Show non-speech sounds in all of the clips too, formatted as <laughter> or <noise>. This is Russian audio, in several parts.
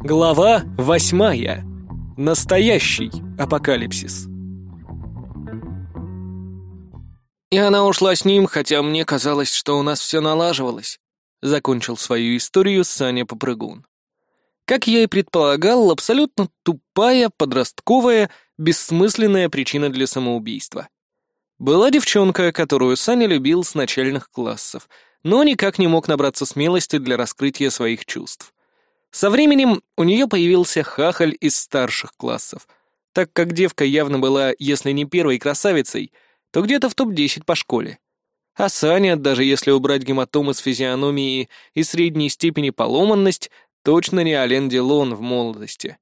Глава восьмая. Настоящий апокалипсис. И она ушла с ним, хотя мне казалось, что у нас все налаживалось. Закончил свою историю Саня Попрыгун. Как я и предполагал, абсолютно тупая, подростковая, бессмысленная причина для самоубийства. Была девчонка, которую Саня любил с начальных классов, но никак не мог набраться смелости для раскрытия своих чувств. Со временем у нее появился хахаль из старших классов, так как девка явно была, если не первой красавицей, то где-то в топ-10 по школе. А Саня, даже если убрать гематомы с физиономии и средней степени поломанность, точно не Ален Делон в молодости.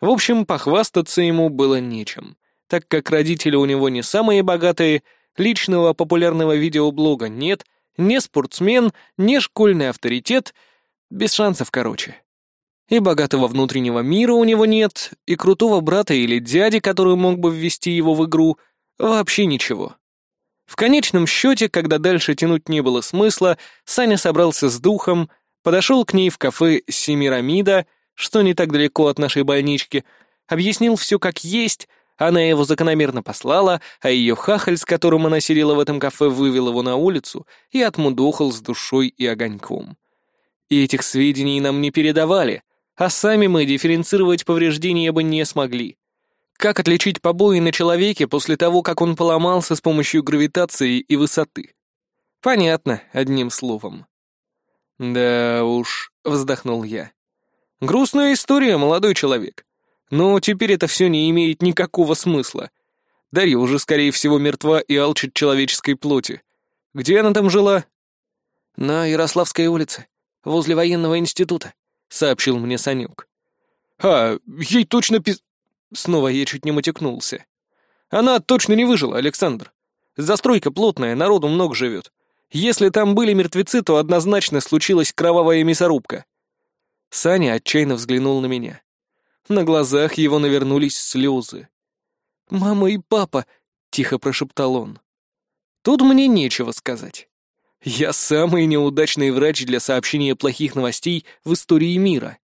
В общем, похвастаться ему было нечем, так как родители у него не самые богатые, личного популярного видеоблога нет, не спортсмен, не школьный авторитет, без шансов, короче. И богатого внутреннего мира у него нет, и крутого брата или дяди, который мог бы ввести его в игру, вообще ничего. В конечном счете, когда дальше тянуть не было смысла, Саня собрался с духом, подошел к ней в кафе «Семирамида», что не так далеко от нашей больнички, объяснил все как есть, она его закономерно послала, а ее хахаль, с которым она сидела в этом кафе, вывел его на улицу и отмудохал с душой и огоньком. И этих сведений нам не передавали, а сами мы дифференцировать повреждения бы не смогли. Как отличить побои на человеке после того, как он поломался с помощью гравитации и высоты? Понятно, одним словом. «Да уж», — вздохнул я. «Грустная история, молодой человек. Но теперь это все не имеет никакого смысла. Дарья уже, скорее всего, мертва и алчит человеческой плоти. Где она там жила?» «На Ярославской улице, возле военного института», — сообщил мне Санюк. «А, ей точно пиз...» Снова я чуть не мотекнулся. «Она точно не выжила, Александр. Застройка плотная, народу много живет. Если там были мертвецы, то однозначно случилась кровавая мясорубка». Саня отчаянно взглянул на меня. На глазах его навернулись слезы. «Мама и папа», — тихо прошептал он. Тут мне нечего сказать. Я самый неудачный врач для сообщения плохих новостей в истории мира.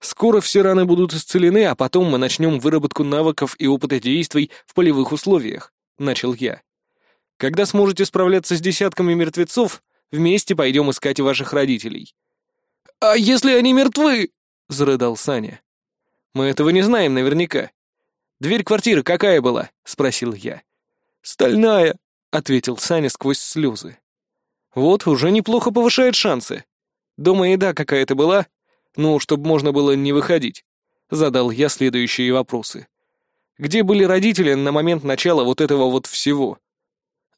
Скоро все раны будут исцелены, а потом мы начнем выработку навыков и опыта действий в полевых условиях, — начал я. Когда сможете справляться с десятками мертвецов, вместе пойдем искать ваших родителей. «А если они мертвы?» — зарыдал Саня. «Мы этого не знаем наверняка. Дверь квартиры какая была?» — спросил я. «Стальная», — ответил Саня сквозь слезы. Вот, уже неплохо повышает шансы. Дома еда какая-то была? Ну, чтобы можно было не выходить. Задал я следующие вопросы. Где были родители на момент начала вот этого вот всего?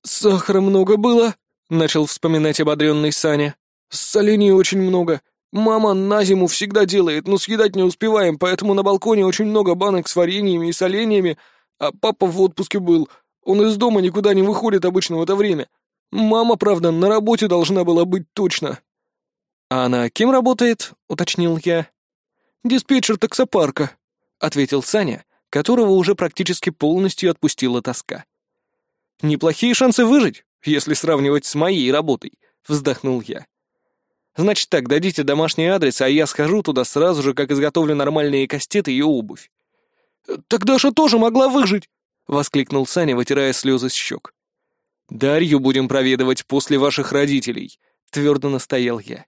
«Сахара много было», — начал вспоминать ободренный Саня. «Солений очень много. Мама на зиму всегда делает, но съедать не успеваем, поэтому на балконе очень много банок с вареньями и соленьями, а папа в отпуске был. Он из дома никуда не выходит обычно в это время. Мама, правда, на работе должна была быть точно. А она кем работает? уточнил я. Диспетчер таксопарка, ответил Саня, которого уже практически полностью отпустила тоска. Неплохие шансы выжить, если сравнивать с моей работой, вздохнул я. Значит так, дадите домашний адрес, а я схожу туда сразу же, как изготовлю нормальные кастеты и обувь. «Так Даша тоже могла выжить!» — воскликнул Саня, вытирая слезы с щек. «Дарью будем проведывать после ваших родителей», — твердо настоял я.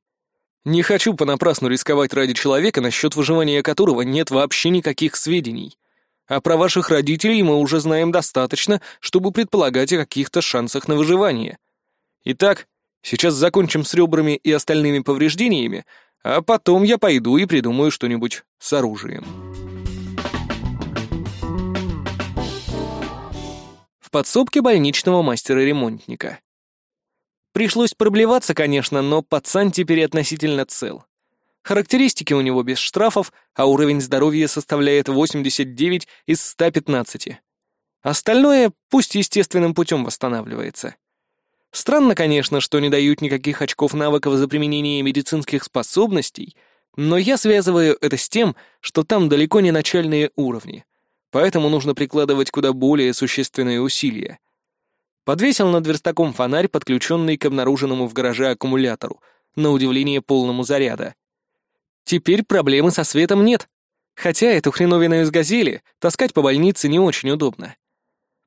«Не хочу понапрасну рисковать ради человека, насчет выживания которого нет вообще никаких сведений. А про ваших родителей мы уже знаем достаточно, чтобы предполагать о каких-то шансах на выживание. Итак, сейчас закончим с ребрами и остальными повреждениями, а потом я пойду и придумаю что-нибудь с оружием». В подсобке больничного мастера-ремонтника. Пришлось проблеваться, конечно, но пацан теперь относительно цел. Характеристики у него без штрафов, а уровень здоровья составляет 89 из 115. Остальное пусть естественным путем восстанавливается. Странно, конечно, что не дают никаких очков навыков за применение медицинских способностей, но я связываю это с тем, что там далеко не начальные уровни — поэтому нужно прикладывать куда более существенные усилия. Подвесил над верстаком фонарь, подключенный к обнаруженному в гараже аккумулятору, на удивление полному заряда. Теперь проблемы со светом нет. Хотя эту хреновину из газели таскать по больнице не очень удобно.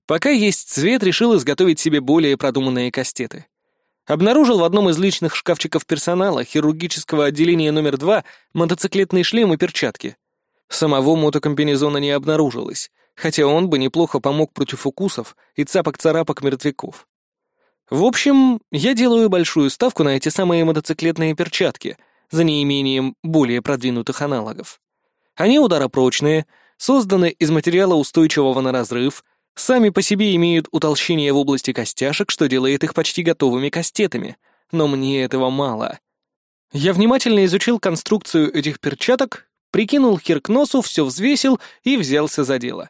Пока есть цвет, решил изготовить себе более продуманные кастеты. Обнаружил в одном из личных шкафчиков персонала хирургического отделения номер два мотоциклетный шлем и перчатки. Самого мотокомбинезона не обнаружилось, хотя он бы неплохо помог против укусов и цапок-царапок мертвяков. В общем, я делаю большую ставку на эти самые мотоциклетные перчатки, за неимением более продвинутых аналогов. Они ударопрочные, созданы из материала устойчивого на разрыв, сами по себе имеют утолщение в области костяшек, что делает их почти готовыми кастетами, но мне этого мало. Я внимательно изучил конструкцию этих перчаток, прикинул хер к носу, все взвесил и взялся за дело.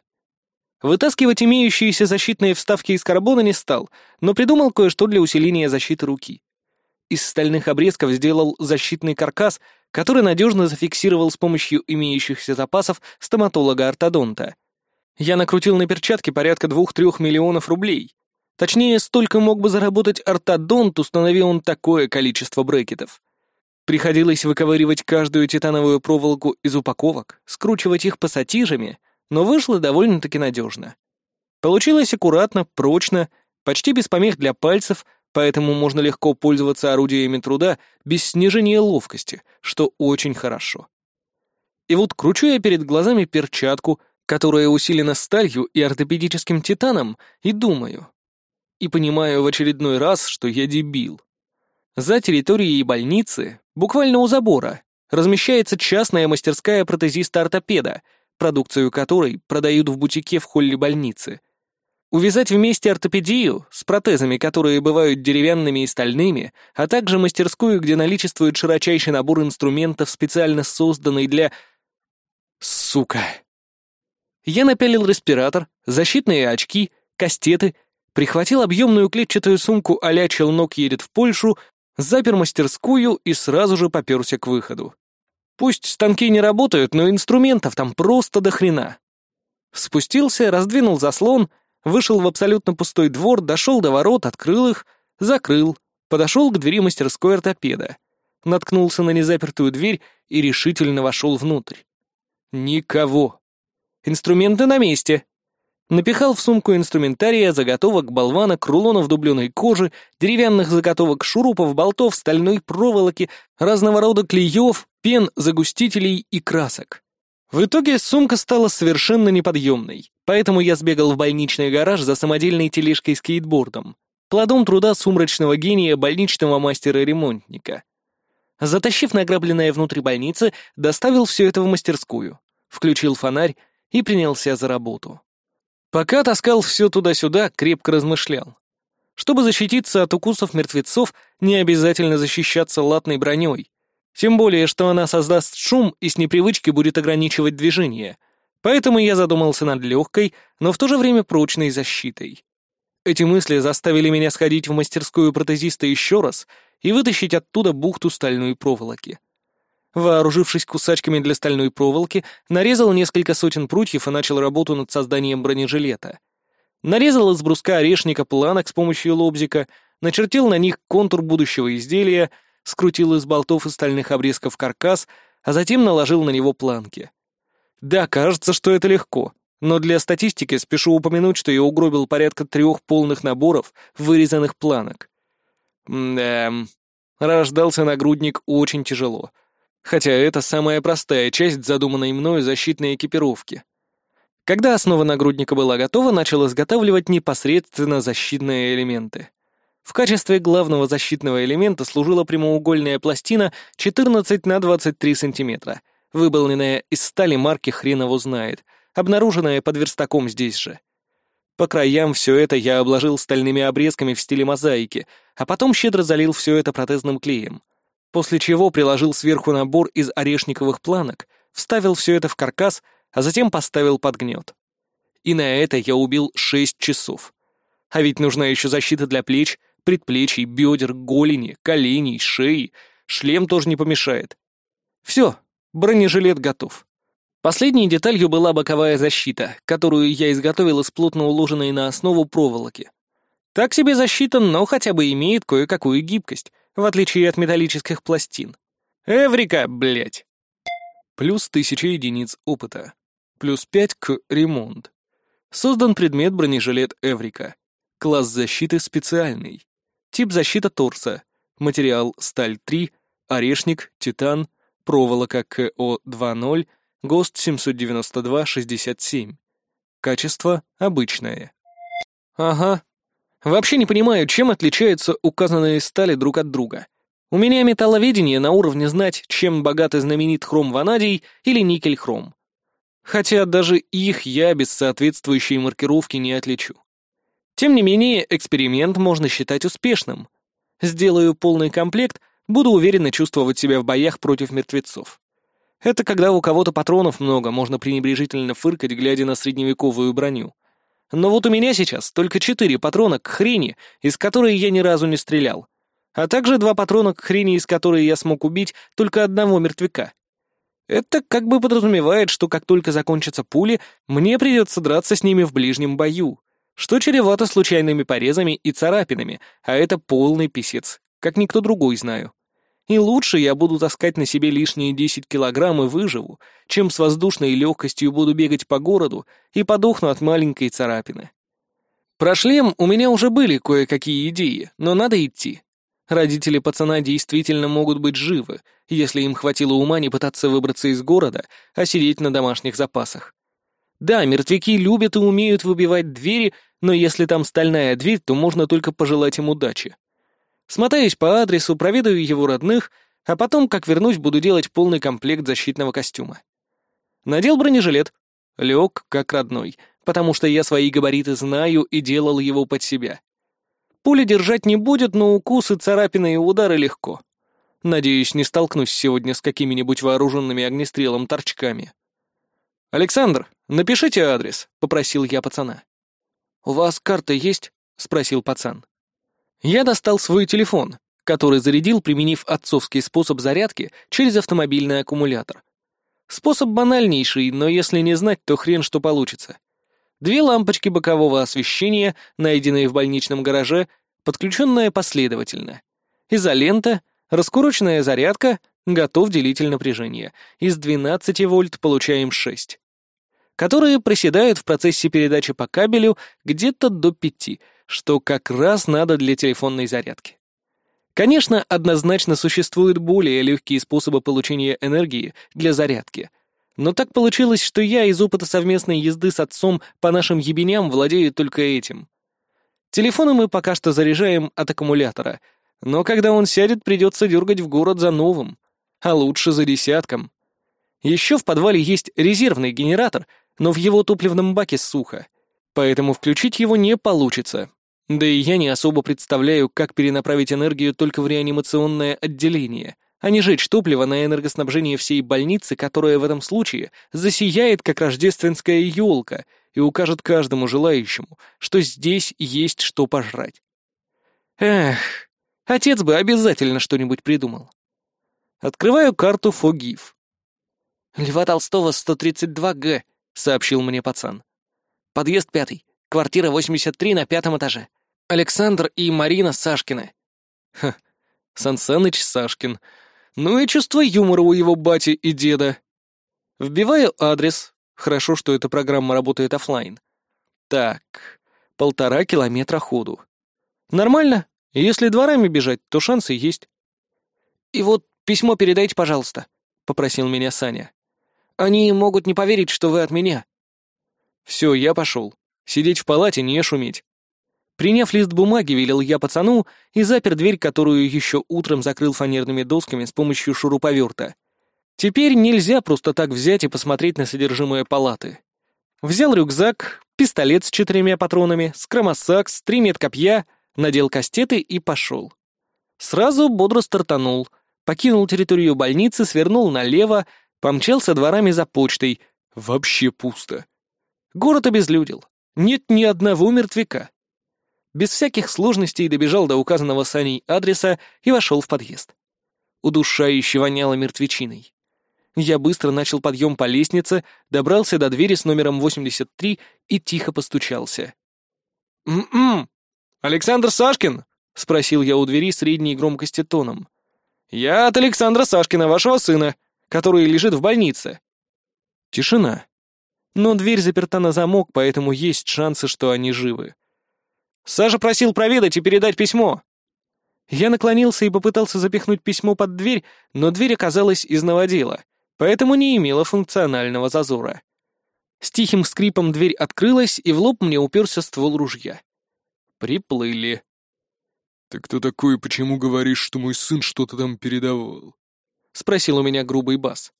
Вытаскивать имеющиеся защитные вставки из карбона не стал, но придумал кое-что для усиления защиты руки. Из стальных обрезков сделал защитный каркас, который надежно зафиксировал с помощью имеющихся запасов стоматолога-ортодонта. Я накрутил на перчатки порядка двух-трех миллионов рублей. Точнее, столько мог бы заработать ортодонт, установил он такое количество брекетов. Приходилось выковыривать каждую титановую проволоку из упаковок, скручивать их пассатижами, но вышло довольно-таки надежно. Получилось аккуратно, прочно, почти без помех для пальцев, поэтому можно легко пользоваться орудиями труда без снижения ловкости, что очень хорошо. И вот кручу я перед глазами перчатку, которая усилена сталью и ортопедическим титаном, и думаю. И понимаю в очередной раз, что я дебил. За территорией больницы, буквально у забора, размещается частная мастерская протезиста-ортопеда, продукцию которой продают в бутике в холле больницы. Увязать вместе ортопедию с протезами, которые бывают деревянными и стальными, а также мастерскую, где наличествует широчайший набор инструментов, специально созданный для... Сука. Я напялил респиратор, защитные очки, кастеты, прихватил объемную клетчатую сумку а-ля челнок едет в Польшу, запер мастерскую и сразу же поперся к выходу. Пусть станки не работают, но инструментов там просто до хрена. Спустился, раздвинул заслон, вышел в абсолютно пустой двор, дошел до ворот, открыл их, закрыл, подошел к двери мастерской ортопеда, наткнулся на незапертую дверь и решительно вошел внутрь. Никого. Инструменты на месте. Напихал в сумку инструментария, заготовок, болванок, рулонов дубленой кожи, деревянных заготовок шурупов, болтов, стальной проволоки, разного рода клеев, пен, загустителей и красок. В итоге сумка стала совершенно неподъемной, поэтому я сбегал в больничный гараж за самодельной тележкой-скейтбордом, плодом труда сумрачного гения больничного мастера-ремонтника. Затащив награбленное внутрь больницы, доставил все это в мастерскую, включил фонарь и принялся за работу. Пока таскал все туда-сюда, крепко размышлял. Чтобы защититься от укусов мертвецов, не обязательно защищаться латной броней. Тем более, что она создаст шум и с непривычки будет ограничивать движение. Поэтому я задумался над легкой, но в то же время прочной защитой. Эти мысли заставили меня сходить в мастерскую протезиста еще раз и вытащить оттуда бухту стальной проволоки. Вооружившись кусачками для стальной проволоки, нарезал несколько сотен прутьев и начал работу над созданием бронежилета. Нарезал из бруска орешника планок с помощью лобзика, начертил на них контур будущего изделия, скрутил из болтов и стальных обрезков каркас, а затем наложил на него планки. Да, кажется, что это легко, но для статистики спешу упомянуть, что я угробил порядка трех полных наборов вырезанных планок. Да, рождался нагрудник очень тяжело — Хотя это самая простая часть задуманной мною защитной экипировки. Когда основа нагрудника была готова, начал изготавливать непосредственно защитные элементы. В качестве главного защитного элемента служила прямоугольная пластина 14 на 23 сантиметра, выполненная из стали марки «Хрен его знает», обнаруженная под верстаком здесь же. По краям все это я обложил стальными обрезками в стиле мозаики, а потом щедро залил все это протезным клеем после чего приложил сверху набор из орешниковых планок, вставил все это в каркас, а затем поставил под гнет. И на это я убил шесть часов. А ведь нужна еще защита для плеч, предплечий, бедер, голени, коленей, шеи. Шлем тоже не помешает. Все, бронежилет готов. Последней деталью была боковая защита, которую я изготовил из плотно уложенной на основу проволоки. Так себе защита, но хотя бы имеет кое-какую гибкость, в отличие от металлических пластин. Эврика, блять! плюс 1000 единиц опыта, плюс 5 к ремонт. Создан предмет бронежилет Эврика. Класс защиты специальный. Тип защита торса. Материал сталь 3, орешник, титан, проволока КО-2.0, ГОСТ 792-67. Качество обычное. Ага. Вообще не понимаю, чем отличаются указанные стали друг от друга. У меня металловедение на уровне знать, чем богат и знаменит хром-ванадий или никель-хром. Хотя даже их я без соответствующей маркировки не отличу. Тем не менее, эксперимент можно считать успешным. Сделаю полный комплект, буду уверенно чувствовать себя в боях против мертвецов. Это когда у кого-то патронов много, можно пренебрежительно фыркать, глядя на средневековую броню. Но вот у меня сейчас только четыре патрона к хрени, из которой я ни разу не стрелял. А также два патрона к хрени, из которой я смог убить только одного мертвяка. Это как бы подразумевает, что как только закончатся пули, мне придется драться с ними в ближнем бою, что чревато случайными порезами и царапинами, а это полный писец, как никто другой знаю. И лучше я буду таскать на себе лишние 10 килограмм и выживу, чем с воздушной легкостью буду бегать по городу и подохну от маленькой царапины. Про шлем у меня уже были кое-какие идеи, но надо идти. Родители пацана действительно могут быть живы, если им хватило ума не пытаться выбраться из города, а сидеть на домашних запасах. Да, мертвяки любят и умеют выбивать двери, но если там стальная дверь, то можно только пожелать им удачи. Смотаюсь по адресу, проведаю его родных, а потом, как вернусь, буду делать полный комплект защитного костюма. Надел бронежилет. Лег как родной, потому что я свои габариты знаю и делал его под себя. Пули держать не будет, но укусы, царапины и удары легко. Надеюсь, не столкнусь сегодня с какими-нибудь вооруженными огнестрелом торчками. «Александр, напишите адрес», — попросил я пацана. «У вас карта есть?» — спросил пацан. Я достал свой телефон, который зарядил, применив отцовский способ зарядки через автомобильный аккумулятор. Способ банальнейший, но если не знать, то хрен что получится. Две лампочки бокового освещения, найденные в больничном гараже, подключенная последовательно. Изолента, раскуроченная зарядка, готов делитель напряжения. Из 12 вольт получаем 6. Которые проседают в процессе передачи по кабелю где-то до 5, что как раз надо для телефонной зарядки. Конечно, однозначно существуют более легкие способы получения энергии для зарядки — но так получилось, что я из опыта совместной езды с отцом по нашим ебеням владею только этим. Телефоны мы пока что заряжаем от аккумулятора, но когда он сядет, придется дергать в город за новым, а лучше за десятком. Еще в подвале есть резервный генератор, но в его топливном баке сухо, поэтому включить его не получится. Да и я не особо представляю, как перенаправить энергию только в реанимационное отделение — а не жечь топливо на энергоснабжение всей больницы, которая в этом случае засияет, как рождественская елка, и укажет каждому желающему, что здесь есть что пожрать. Эх, отец бы обязательно что-нибудь придумал. Открываю карту Фогив. «Льва Толстого, 132Г», — сообщил мне пацан. «Подъезд пятый, квартира 83 на пятом этаже. Александр и Марина Сашкины». Ха, Сансаныч Сашкин — ну и чувство юмора у его бати и деда. Вбиваю адрес. Хорошо, что эта программа работает офлайн. Так, полтора километра ходу. Нормально. Если дворами бежать, то шансы есть. И вот письмо передайте, пожалуйста, попросил меня Саня. Они могут не поверить, что вы от меня. Все, я пошел. Сидеть в палате, не шуметь. Приняв лист бумаги, велел я пацану и запер дверь, которую еще утром закрыл фанерными досками с помощью шуруповерта. Теперь нельзя просто так взять и посмотреть на содержимое палаты. Взял рюкзак, пистолет с четырьмя патронами, скромосакс, три медкопья, надел кастеты и пошел. Сразу бодро стартанул, покинул территорию больницы, свернул налево, помчался дворами за почтой. Вообще пусто. Город обезлюдил. Нет ни одного мертвяка без всяких сложностей добежал до указанного Саней адреса и вошел в подъезд. Удушающе воняло мертвечиной. Я быстро начал подъем по лестнице, добрался до двери с номером 83 и тихо постучался. «М-м! Александр Сашкин?» — спросил я у двери средней громкости тоном. «Я от Александра Сашкина, вашего сына. который лежит в больнице». Тишина. Но дверь заперта на замок, поэтому есть шансы, что они живы. «Саша просил проведать и передать письмо». Я наклонился и попытался запихнуть письмо под дверь, но дверь оказалась из новодела, поэтому не имела функционального зазора. С тихим скрипом дверь открылась, и в лоб мне уперся ствол ружья. Приплыли. «Ты кто такой и почему говоришь, что мой сын что-то там передавал?» — спросил у меня грубый бас.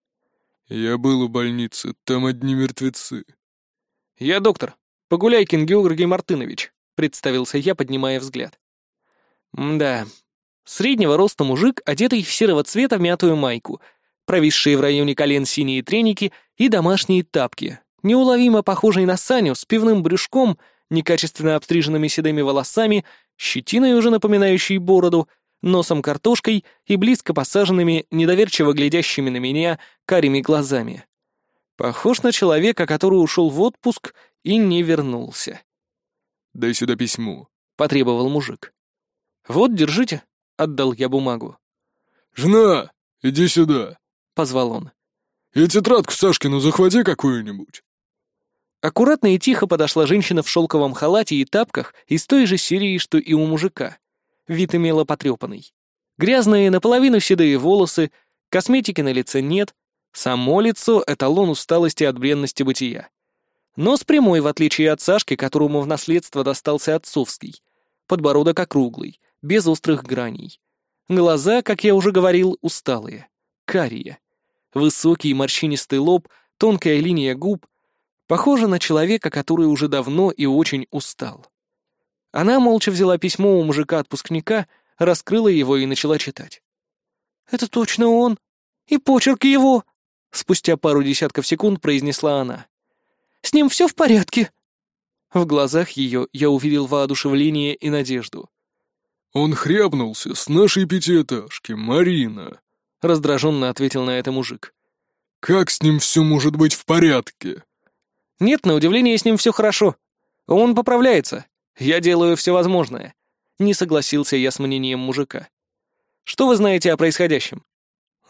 «Я был у больницы, там одни мертвецы». «Я доктор, Погуляйкин Георгий Мартынович», — представился я, поднимая взгляд. «Да, среднего роста мужик, одетый в серого цвета мятую майку, провисшие в районе колен синие треники и домашние тапки, неуловимо похожий на Саню с пивным брюшком, некачественно обстриженными седыми волосами, щетиной уже напоминающей бороду, носом картошкой и близко посаженными, недоверчиво глядящими на меня, карими глазами. Похож на человека, который ушел в отпуск и не вернулся. «Дай сюда письмо», — потребовал мужик. «Вот, держите», — отдал я бумагу. «Жена, иди сюда», — позвал он. «И тетрадку Сашкину захвати какую-нибудь». Аккуратно и тихо подошла женщина в шелковом халате и тапках из той же серии, что и у мужика. Вид имела потрепанный. Грязные, наполовину седые волосы, косметики на лице нет, само лицо — эталон усталости от бренности бытия. Нос прямой, в отличие от Сашки, которому в наследство достался отцовский. Подбородок округлый, без острых граней. Глаза, как я уже говорил, усталые, карие. Высокий морщинистый лоб, тонкая линия губ, Похоже на человека, который уже давно и очень устал. Она молча взяла письмо у мужика-отпускника, раскрыла его и начала читать. «Это точно он! И почерк его!» Спустя пару десятков секунд произнесла она. «С ним все в порядке?» В глазах ее я увидел воодушевление и надежду. «Он хрябнулся с нашей пятиэтажки, Марина», — раздраженно ответил на это мужик. «Как с ним все может быть в порядке?» Нет, на удивление с ним все хорошо. Он поправляется. Я делаю все возможное. Не согласился я с мнением мужика. Что вы знаете о происходящем?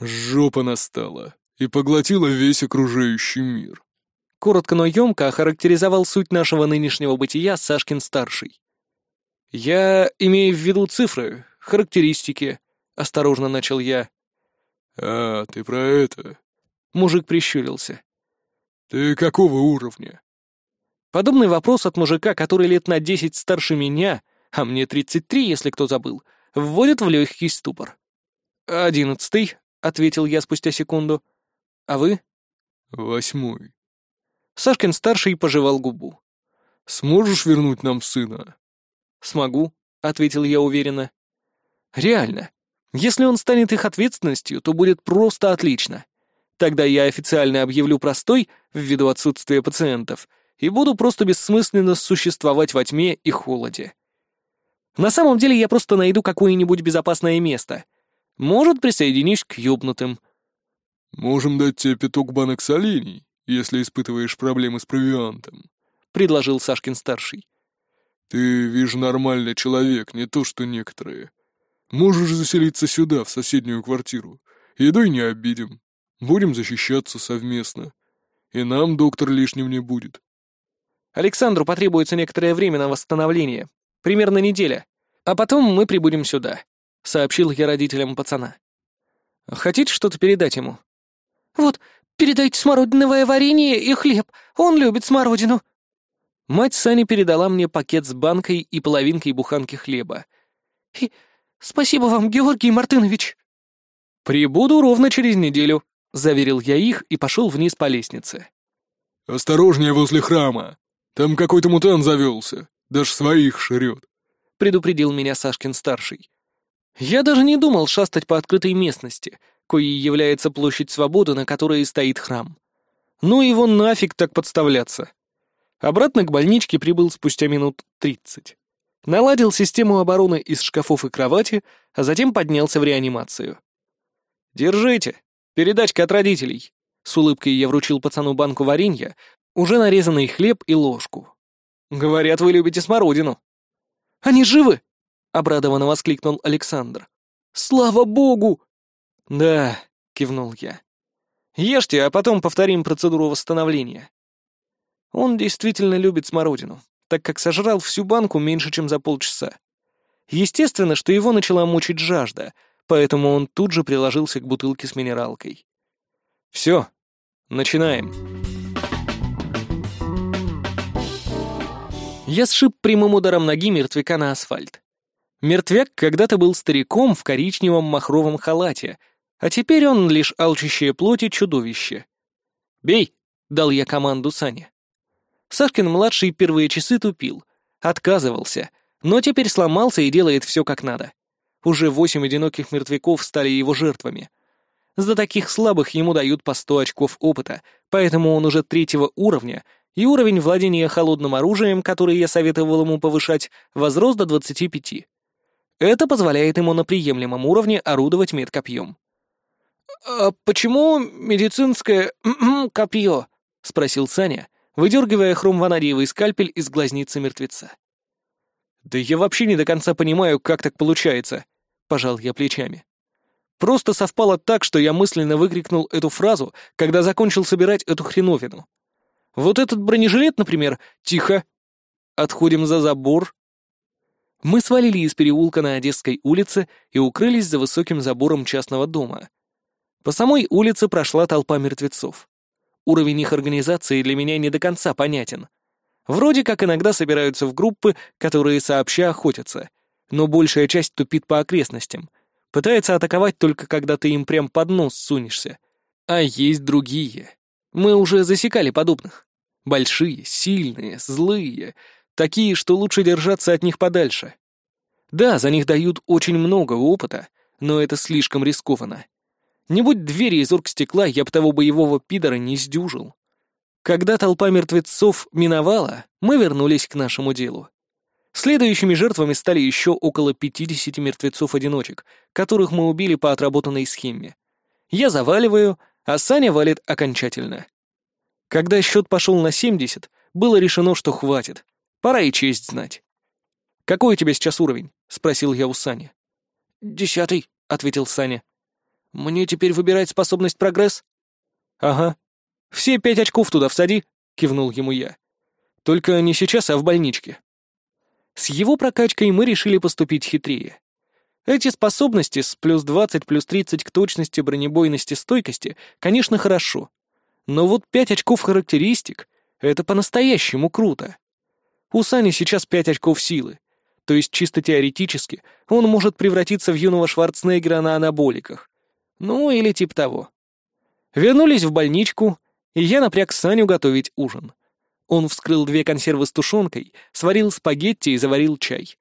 Жопа настала и поглотила весь окружающий мир. Коротко, но емко охарактеризовал суть нашего нынешнего бытия Сашкин-старший. «Я имею в виду цифры, характеристики», — осторожно начал я. «А, ты про это?» Мужик прищурился. «Ты какого уровня?» Подобный вопрос от мужика, который лет на десять старше меня, а мне тридцать три, если кто забыл, вводит в легкий ступор. «Одиннадцатый», — ответил я спустя секунду. «А вы?» «Восьмой». Сашкин-старший пожевал губу. «Сможешь вернуть нам сына?» «Смогу», — ответил я уверенно. «Реально. Если он станет их ответственностью, то будет просто отлично. Тогда я официально объявлю простой, ввиду отсутствия пациентов, и буду просто бессмысленно существовать во тьме и холоде. На самом деле я просто найду какое-нибудь безопасное место. Может, присоединюсь к ёбнутым. «Можем дать тебе пяток банок солений, если испытываешь проблемы с провиантом», — предложил Сашкин-старший. «Ты, вижу, нормальный человек, не то что некоторые. Можешь заселиться сюда, в соседнюю квартиру. Едой не обидим. Будем защищаться совместно. И нам доктор лишним не будет. Александру потребуется некоторое время на восстановление. Примерно неделя. А потом мы прибудем сюда», — сообщил я родителям пацана. «Хотите что-то передать ему?» «Вот, передайте смородиновое варенье и хлеб. Он любит смородину». Мать Сани передала мне пакет с банкой и половинкой буханки хлеба. «И спасибо вам, Георгий Мартынович». «Прибуду ровно через неделю», — заверил я их и пошел вниз по лестнице. «Осторожнее возле храма! Там какой-то мутант завелся, даже своих шерет», — предупредил меня Сашкин-старший. Я даже не думал шастать по открытой местности, коей является площадь свободы, на которой стоит храм. Ну его нафиг так подставляться. Обратно к больничке прибыл спустя минут тридцать. Наладил систему обороны из шкафов и кровати, а затем поднялся в реанимацию. «Держите!» Передачка от родителей. С улыбкой я вручил пацану банку варенья, уже нарезанный хлеб и ложку. Говорят, вы любите смородину. Они живы? Обрадованно воскликнул Александр. Слава богу! Да, кивнул я. Ешьте, а потом повторим процедуру восстановления». Он действительно любит смородину, так как сожрал всю банку меньше, чем за полчаса. Естественно, что его начала мучить жажда, поэтому он тут же приложился к бутылке с минералкой. «Все, начинаем». Я сшиб прямым ударом ноги мертвяка на асфальт. Мертвяк когда-то был стариком в коричневом махровом халате, а теперь он лишь алчащее плоти чудовище. «Бей!» — дал я команду Сане. Сашкин-младший первые часы тупил, отказывался, но теперь сломался и делает все как надо. Уже восемь одиноких мертвяков стали его жертвами. За таких слабых ему дают по сто очков опыта, поэтому он уже третьего уровня — и уровень владения холодным оружием, который я советовал ему повышать, возрос до 25. Это позволяет ему на приемлемом уровне орудовать медкопьем. «А почему медицинское <clears throat> копье?» — спросил Саня, выдергивая хромванадиевый скальпель из глазницы мертвеца. «Да я вообще не до конца понимаю, как так получается», — пожал я плечами. Просто совпало так, что я мысленно выкрикнул эту фразу, когда закончил собирать эту хреновину. Вот этот бронежилет, например, тихо. Отходим за забор. Мы свалили из переулка на Одесской улице и укрылись за высоким забором частного дома. По самой улице прошла толпа мертвецов. Уровень их организации для меня не до конца понятен. Вроде как иногда собираются в группы, которые сообща охотятся, но большая часть тупит по окрестностям, пытается атаковать только когда ты им прям под нос сунешься. А есть другие. Мы уже засекали подобных. Большие, сильные, злые, такие, что лучше держаться от них подальше. Да, за них дают очень много опыта, но это слишком рискованно. Не будь двери из оргстекла, я б того боевого пидора не сдюжил. Когда толпа мертвецов миновала, мы вернулись к нашему делу. Следующими жертвами стали еще около 50 мертвецов-одиночек, которых мы убили по отработанной схеме. Я заваливаю, а Саня валит окончательно. Когда счет пошел на 70, было решено, что хватит. Пора и честь знать. «Какой у тебя сейчас уровень?» — спросил я у Сани. «Десятый», — ответил Саня. «Мне теперь выбирать способность прогресс?» «Ага. Все пять очков туда всади», — кивнул ему я. «Только не сейчас, а в больничке». С его прокачкой мы решили поступить хитрее. Эти способности с плюс 20, плюс 30 к точности, бронебойности, стойкости, конечно, хорошо. Но вот 5 очков характеристик — это по-настоящему круто. У Сани сейчас 5 очков силы. То есть чисто теоретически он может превратиться в юного Шварценеггера на анаболиках. Ну, или типа того. Вернулись в больничку, и я напряг Саню готовить ужин. Он вскрыл две консервы с тушенкой, сварил спагетти и заварил чай.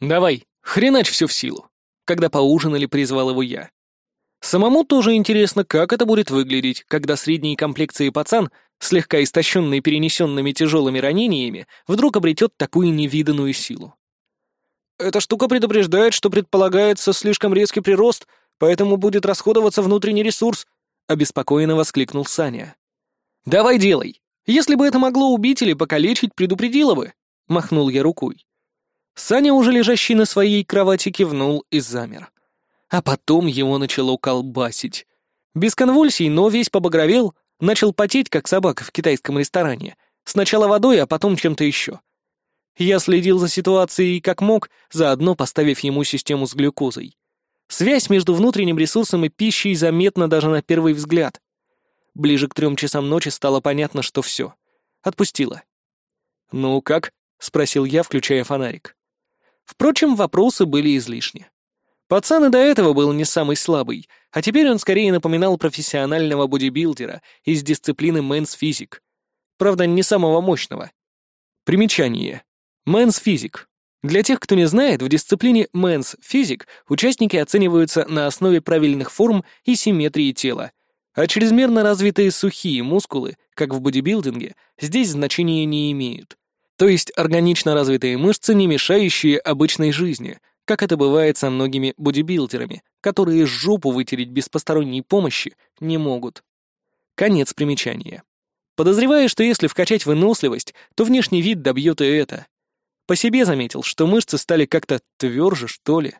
«Давай, Хренач все в силу. Когда поужинали, призвал его я. Самому тоже интересно, как это будет выглядеть, когда средней комплекции пацан, слегка истощенный перенесенными тяжелыми ранениями, вдруг обретет такую невиданную силу. Эта штука предупреждает, что предполагается слишком резкий прирост, поэтому будет расходоваться внутренний ресурс, обеспокоенно воскликнул Саня. Давай делай. Если бы это могло убить или покалечить, предупредила бы, махнул я рукой. Саня, уже лежащий на своей кровати, кивнул и замер. А потом его начало колбасить. Без конвульсий, но весь побагровел, начал потеть, как собака в китайском ресторане. Сначала водой, а потом чем-то еще. Я следил за ситуацией как мог, заодно поставив ему систему с глюкозой. Связь между внутренним ресурсом и пищей заметна даже на первый взгляд. Ближе к трем часам ночи стало понятно, что все. Отпустила. «Ну как?» — спросил я, включая фонарик. Впрочем, вопросы были излишни. Пацан и до этого был не самый слабый, а теперь он скорее напоминал профессионального бодибилдера из дисциплины Men's Physique. Правда, не самого мощного. Примечание. Men's Physique. Для тех, кто не знает, в дисциплине Men's Physique участники оцениваются на основе правильных форм и симметрии тела, а чрезмерно развитые сухие мускулы, как в бодибилдинге, здесь значения не имеют. То есть органично развитые мышцы, не мешающие обычной жизни, как это бывает со многими бодибилдерами, которые жопу вытереть без посторонней помощи не могут. Конец примечания. Подозреваю, что если вкачать выносливость, то внешний вид добьет и это. По себе заметил, что мышцы стали как-то тверже, что ли.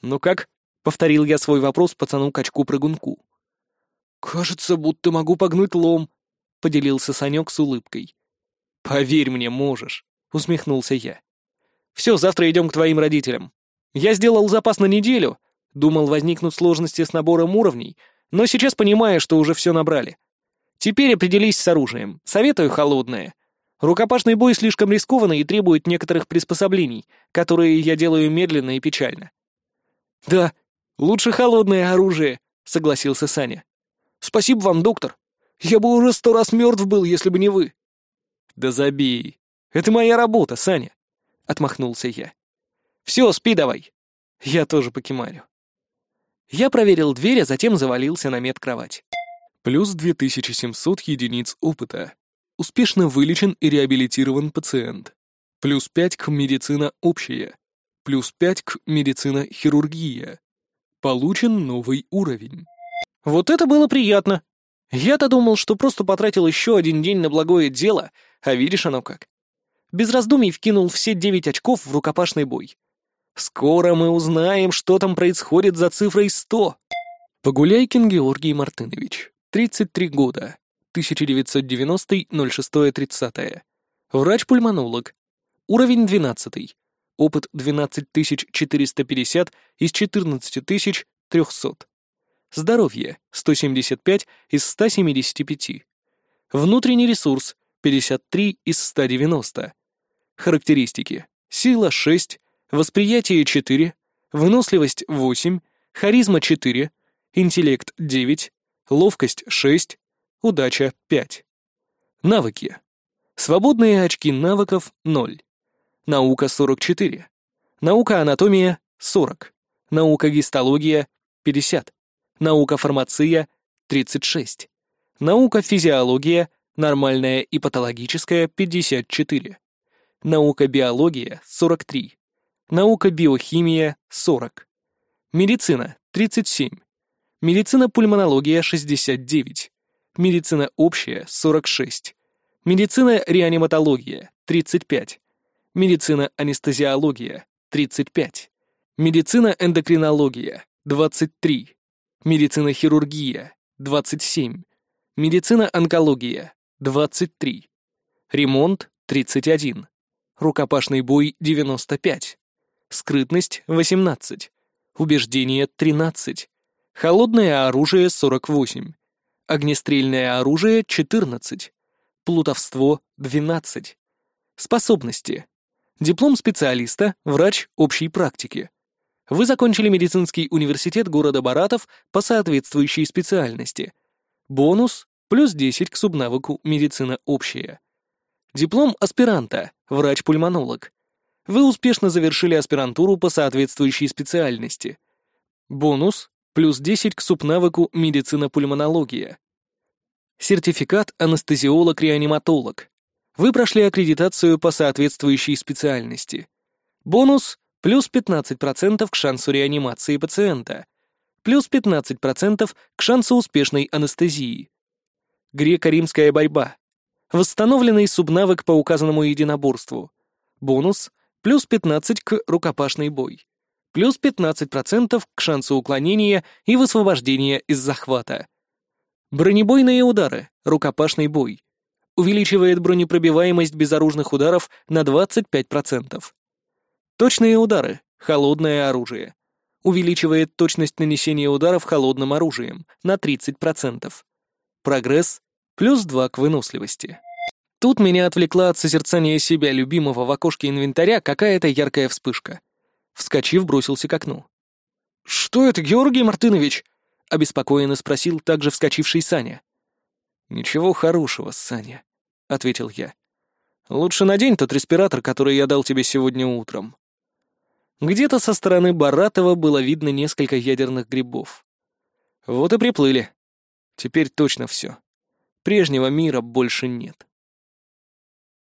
«Ну как?» — повторил я свой вопрос пацану-качку-прыгунку. «Кажется, будто могу погнуть лом», — поделился Санек с улыбкой. «Поверь мне, можешь», — усмехнулся я. «Все, завтра идем к твоим родителям. Я сделал запас на неделю, думал, возникнут сложности с набором уровней, но сейчас понимаю, что уже все набрали. Теперь определись с оружием. Советую холодное. Рукопашный бой слишком рискованный и требует некоторых приспособлений, которые я делаю медленно и печально». «Да, лучше холодное оружие», — согласился Саня. «Спасибо вам, доктор. Я бы уже сто раз мертв был, если бы не вы». «Да забей. Это моя работа, Саня», — отмахнулся я. «Все, спи давай. Я тоже покемарю». Я проверил дверь, а затем завалился на медкровать. Плюс 2700 единиц опыта. Успешно вылечен и реабилитирован пациент. Плюс 5 к медицина общая. Плюс 5 к медицина хирургия. Получен новый уровень. Вот это было приятно. Я-то думал, что просто потратил еще один день на благое дело, а видишь оно как. Без раздумий вкинул все девять очков в рукопашный бой. Скоро мы узнаем, что там происходит за цифрой сто. Погуляйкин Георгий Мартынович, 33 года, 1990-06-30. Врач-пульмонолог. Уровень 12. Опыт 12450 из 14300. Здоровье — 175 из 175. Внутренний ресурс — 53 из 190. Характеристики. Сила — 6, восприятие — 4, выносливость — 8, харизма — 4, интеллект — 9, ловкость — 6, удача — 5. Навыки. Свободные очки навыков — 0. Наука — 44. Наука анатомия — 40. Наука гистология — 50. Наука фармация — 36. Наука физиология, нормальная и патологическая — 54. Наука биология — 43. Наука биохимия — 40. Медицина — 37. Медицина пульмонология — 69. Медицина общая — 46. Медицина реаниматология — 35. Медицина анестезиология — 35. Медицина эндокринология — 23. Медицина-хирургия — 27. Медицина-онкология — 23. Ремонт — 31. Рукопашный бой — 95. Скрытность — 18. Убеждение — 13. Холодное оружие — 48. Огнестрельное оружие — 14. Плутовство — 12. Способности. Диплом специалиста, врач общей практики. Вы закончили медицинский университет города Баратов по соответствующей специальности. Бонус – плюс 10 к субнавыку «Медицина общая». Диплом аспиранта, врач-пульмонолог. Вы успешно завершили аспирантуру по соответствующей специальности. Бонус – плюс 10 к субнавыку «Медицина-пульмонология». Сертификат анестезиолог-реаниматолог. Вы прошли аккредитацию по соответствующей специальности. Бонус плюс 15% к шансу реанимации пациента, плюс 15% к шансу успешной анестезии. Греко-римская борьба. Восстановленный субнавык по указанному единоборству. Бонус плюс 15 к рукопашный бой. Плюс 15% к шансу уклонения и высвобождения из захвата. Бронебойные удары, рукопашный бой. Увеличивает бронепробиваемость безоружных ударов на 25%. Точные удары. Холодное оружие. Увеличивает точность нанесения ударов холодным оружием на 30%. Прогресс. Плюс 2 к выносливости. Тут меня отвлекла от созерцания себя любимого в окошке инвентаря какая-то яркая вспышка. Вскочив, бросился к окну. «Что это, Георгий Мартынович?» — обеспокоенно спросил также вскочивший Саня. «Ничего хорошего, Саня», — ответил я. «Лучше надень тот респиратор, который я дал тебе сегодня утром». Где-то со стороны Баратова было видно несколько ядерных грибов. Вот и приплыли. Теперь точно все. Прежнего мира больше нет.